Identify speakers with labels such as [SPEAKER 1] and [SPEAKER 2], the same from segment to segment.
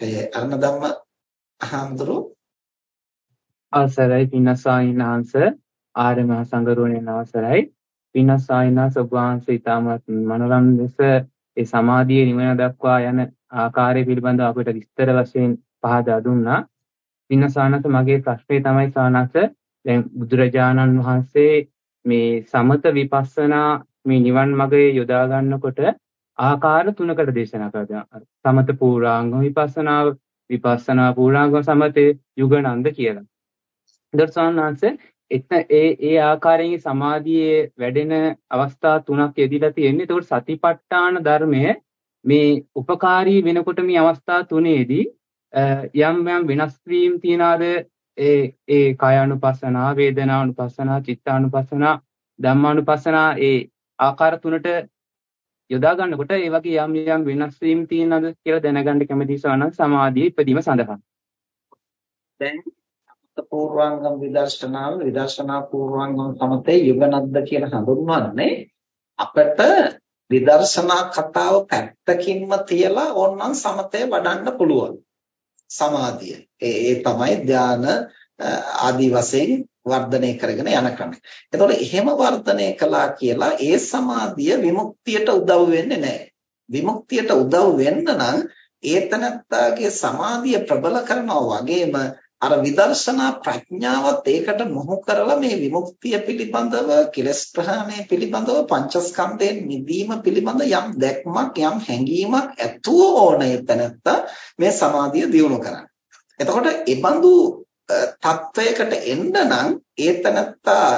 [SPEAKER 1] ඒ අරුණධම්ම හාමුදුරු
[SPEAKER 2] අවසරයි පින්නසායිනාංශ ආර්ය මහ සංඝරුවනේ අවසරයි. පින්නසායිනාංශ ඔබ වහන්සේ ඊටමත් මනරම් ලෙස ඒ සමාධියේ නිවන දක්වා යන ආකාරය පිළිබඳව අපිට විස්තර වශයෙන් පහදා දුන්නා. පින්නසානස මගේ ප්‍රශ්නේ තමයි සානස දැන් බුදුරජාණන් වහන්සේ මේ සමත විපස්සනා මේ නිවන් මාර්ගයේ යොදා ගන්නකොට ආකාර තුනකට දේශනා කරනවා. සමත පූර්වාංග විපස්සනාව විපස්සනා පූර්වාංග සමතේ යුගනන්ද කියලා. දර්ශනාංශ එතන ඒ ඒ ආකාරයෙන් සමාධියේ වැඩෙන අවස්ථා තුනක් යෙදিলা තියෙන්නේ. ඒකට සතිපට්ඨාන ධර්මය මේ උපකාරී වෙනකොට මේ අවස්ථා තුනේදී යම් යම් වෙනස් වීම් තියනාද ඒ ඒ කායानुපස්සනා වේදනානුපස්සනා චිත්තානුපස්සනා ධම්මානුපස්සනා ඒ ආකාර තුනට යොදා ගන්නකොට ඒ වගේ යම් යම් වෙනස් වීම් තියෙනවද කියලා දැනගන්න කැමතියි සවනම් සමාධියේ ඉදීම සඳහා.
[SPEAKER 1] දැන් පූර්වාංගම් විදර්ශනාව විදර්ශනා පූර්වාංගම් සමතේ යුගනද්ද කියලා හඳුන්වන්නේ අපිට විදර්ශනා කතාව පැත්තකින්ම තියලා ඕනනම් සමතේ වඩන්න පුළුවන්. සමාධිය. ඒ තමයි ධාන ආදි වශයෙන් වර්ධනය කරගෙන යන ක්‍රමය. එතකොට එහෙම වර්ධනය කළා කියලා ඒ සමාධිය විමුක්තියට උදව් වෙන්නේ නැහැ. විමුක්තියට උදව් වෙන්න නම් ඒතනත්තාගේ සමාධිය ප්‍රබල කරනවා වගේම අර විදර්ශනා ප්‍රඥාවත් ඒකට මොහු කරලා මේ විමුක්තිය පිළිබඳව කෙලස් ප්‍රහාණය පිළිබඳව පංචස්කන්ධයෙන් මිදීම පිළිබඳ යම් දැක්මක් යම් හැඟීමක් ඇතුව ඕනේ තැනත්තා මේ සමාධිය දියුණු කරන්න. එතකොට ඒ බඳු තත්වයකට එන්න නම් ඒතනත්තා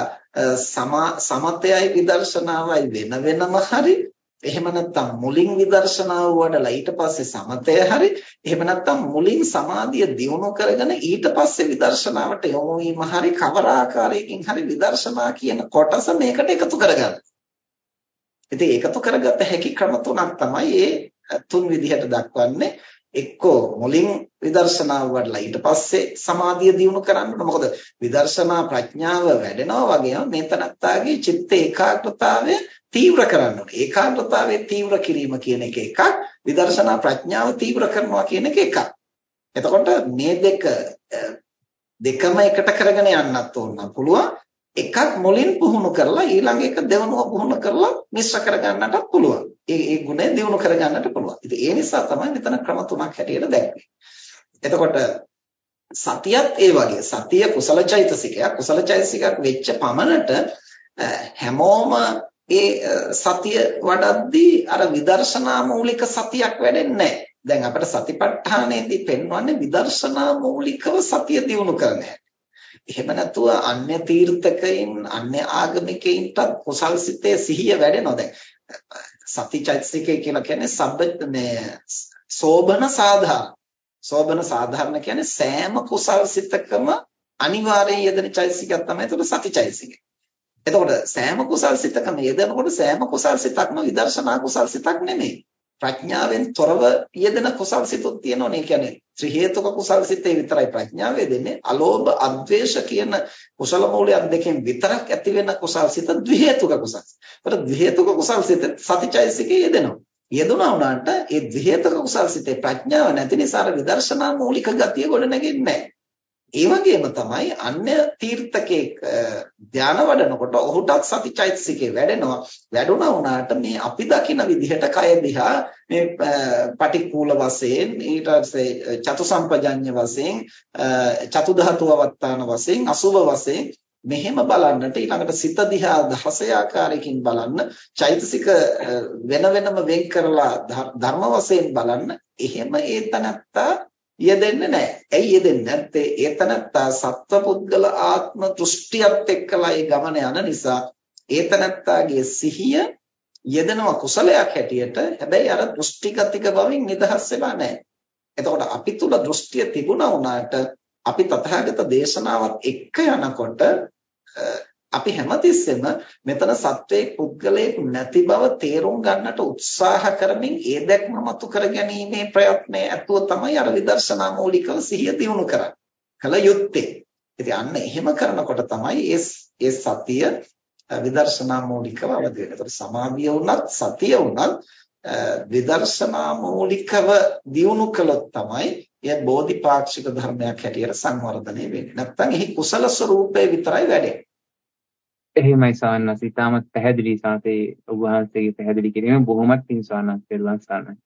[SPEAKER 1] සමතයයි විදර්ශනාවයි වෙන වෙනම හරි එහෙම නැත්නම් මුලින් විදර්ශනාව වඩලා ඊට පස්සේ සමතය හරි එහෙම නැත්නම් මුලින් සමාධිය දියුණු කරගෙන ඊට පස්සේ විදර්ශනාවට යොමු වීම හරි කවර ආකාරයකින් හරි විදර්ශනා කියන කොටස මේකට එකතු කරගන්න. ඉතින් එකතු කරගත හැකි ක්‍රම තුනක් තමයි මේ තුන් විදිහට දක්වන්නේ. එක්කෝ මුලින් විදර්ශනාව වඩලා ඊට පස්සේ සමාධිය දියුණු කරන්න ඕන. මොකද විදර්ශනා ප්‍රඥාව වැඩෙනවා වගේම මේ තනත්තාගේ චිත්ත ඒකාග්‍රතාවය තීව්‍ර කරන්න ඕනේ. ඒකාග්‍රතාවයේ තීව්‍ර කිරීම කියන එක එකක්, විදර්ශනා ප්‍රඥාව තීව්‍ර කරනවා කියන එක එකක්. එතකොට මේ දෙක දෙකම එකට කරගෙන යන්නත් ඕන පුළුවන්. එකක් මුලින් පුහුණු කරලා ඊළඟ එක දෙවනුව පුහුණු කරලා මිශ්‍ර කරගන්නටත් පුළුවන්. ඒ ඒ ගුණය දිනු කරගන්නට පුළුවන්. ඉතින් ඒ නිසා තමයි මෙතන ක්‍රම තුනක් හැටියට දැක්වේ. එතකොට සතියත් ඒ වගේ සතිය කුසල චෛතසිකයක් කුසල චෛතසිකයක් වෙච්ච පමණට හැමෝම ඒ සතිය වඩද්දී අර විදර්ශනා මූලික සතියක් වැඩෙන්නේ නැහැ. දැන් අපිට සතිපට්ඨානයේදී පෙන්වන්නේ විදර්ශනා මූලිකව සතිය දිනු කරන හැටි. එහෙම නැතුව අන්‍ය තීර්ථකයින් අන්‍ය ආගමිකයින්ට කුසල් සිතේ සිහිය වැඩෙනවා දැන් සතිචෛතසිකය කියලා කියන්නේ සබ්බ මේ සෝබන සාධාරණ සෝබන සාධාරණ කියන්නේ සෑම කුසල් සිතකම අනිවාර්යෙන් යෙදෙන චෛතසිකයක් තමයි ඒක සතිචෛතසිකය. එතකොට සෑම කුසල් සිතකම යෙදෙනකොට සෑම කුසල් සිතක්ම විදර්ශනා කුසල් සිතක් නෙමෙයි. ප්‍රඥාවෙන් තොරව යෙදෙන කුසල් සිතුත් තියෙනවනේ. ඒ කියන්නේ ත්‍රි හේතුක කුසල් සිතේ විතරයි ප්‍රඥාව යෙදෙන්නේ. අලෝභ, අද්වේෂ කියන කුසල මූලයන් දෙකෙන් විතරක් ඇති වෙන කුසල් සිත ද්වි හේතුක කුසල්. ඒතර ද්වි හේතුක කුසල් සිත සතිචෛසිකේ යෙදෙනවා. යෙදුණා වුණාට ඒ ද්වි හේතුක කුසල් සිතේ ප්‍රඥාව නැති නිසා විදර්ශනා මූලික ගතිය ගොඩ නැගෙන්නේ නැහැ. ඒ වගේම තමයි අන්‍ය තීර්ථකේ ධාන වඩනකොට ඔහුටත් සතිචෛතසිකේ වැඩෙනවා. වැඩුණා වුණාට මේ අපි දකින විදිහට කය දිහා මේ පටික්කුල වශයෙන් ඊට පස්සේ චතුසම්පජඤ්ඤ වශයෙන් චතු ධාතු අවත්තාන වශයෙන් අසුභ වශයෙන් මෙහෙම බලන්නට ඊළඟට සිත දිහා 16 ආකාරයකින් බලන්න චෛතසික වෙන වෙනම වෙන් කරලා ධර්ම වශයෙන් බලන්න එහෙම ඒ තනත්තා යෙදෙන්නේ නැහැ. ඇයි යෙදෙන්නේ නැත්තේ? ඒතනත්තා සත්වපුද්ගල ආත්ම දෘෂ්ටියත් එක්කලා ඒ ගමන යන නිසා ඒතනත්තාගේ සිහිය යෙදෙනවා කුසලයක් හැටියට. හැබැයි අර දෘෂ්ටිගතික බවින් නිදහස් වෙලා නැහැ. එතකොට අපි තුල දෘෂ්ටිය තිබුණා වුණාට අපි තථාගත දේශනාවත් එක්ක යනකොට අපි හැමතිස්සෙම මෙතන සත්වයේ පුද්ගලයෙක් නැති බව තේරුම් ගන්නට උත්සාහ කරමින් ඒ දැක්ම මතු කර ගැනීමේ ප්‍රයත්නය ඇතුව තමයි අර විදර්ශනා මූලිකව සිහිය දියුණු කරන්නේ. කල යුත්තේ. ඉතින් අන්න එහෙම කරනකොට තමයි ඒ ඒ සතිය විදර්ශනා මූලිකව අවදි වෙන්නේ. ඒතකොට සමාධිය වුණත් සතිය වුණත් විදර්ශනා මූලිකව දියුණු කළොත් තමයි එය බෝධිපාක්ෂික ධර්මයක් හැටියට සංවර්ධනය වෙන්නේ. නැත්නම් එහි කුසල ස්වરૂපය විතරයි වැඩෙන්නේ.
[SPEAKER 2] එහෙමයි සාන්නස් ඉතාමත් පැහැදිලි සාතේ ඔබ වහන්සේගේ පැහැදිලි කිරීම බොහොමත් පිං සාන්නස් පෙරවන් සාන්නස්.